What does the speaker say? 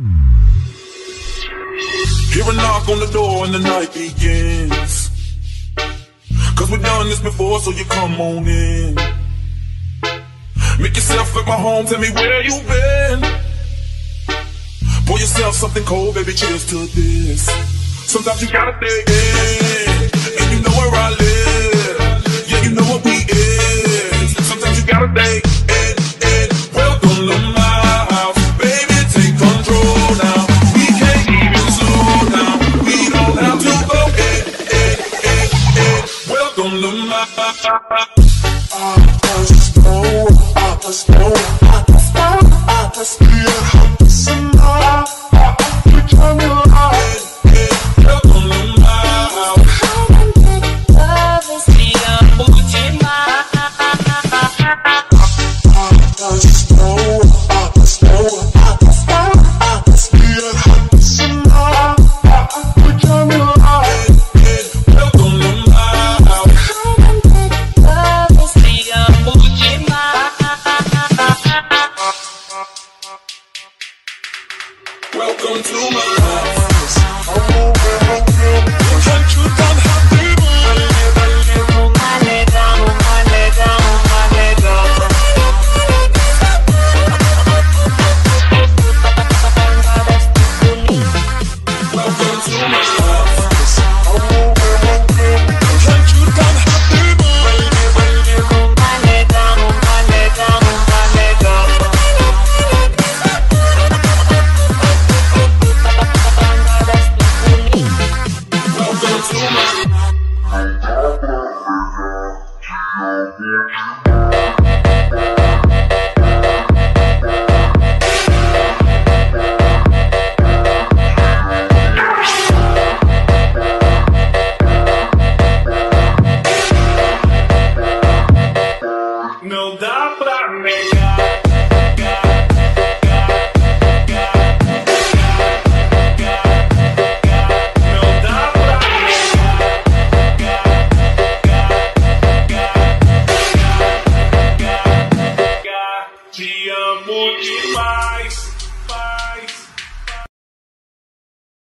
Hear a knock on the door and the night begins. Cause we've done this before, so you come on in. Make yourself at my home, tell me where you been. Pour yourself something cold, baby, cheers to this. Sometimes you gotta dig in, and you know where I live. Yeah, you know what we I just know, I just know, I to my life. Não dá pra negar. get wise.